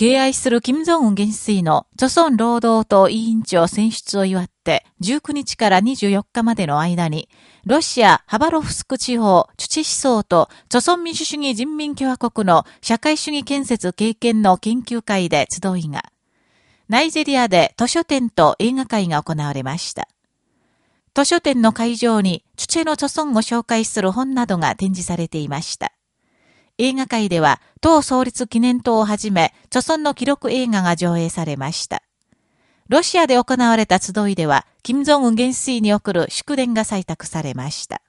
敬愛する金正恩元帥の、著村労働党委員長選出を祝って、19日から24日までの間に、ロシア、ハバロフスク地方、チュチ思想と、著村民主主義人民共和国の社会主義建設経験の研究会で集いが、ナイジェリアで図書展と映画会が行われました。図書展の会場に、チュチェの著村を紹介する本などが展示されていました。映画界では、党創立記念塔をはじめ、著存の記録映画が上映されました。ロシアで行われた集いでは、金正恩元帥に送る祝電が採択されました。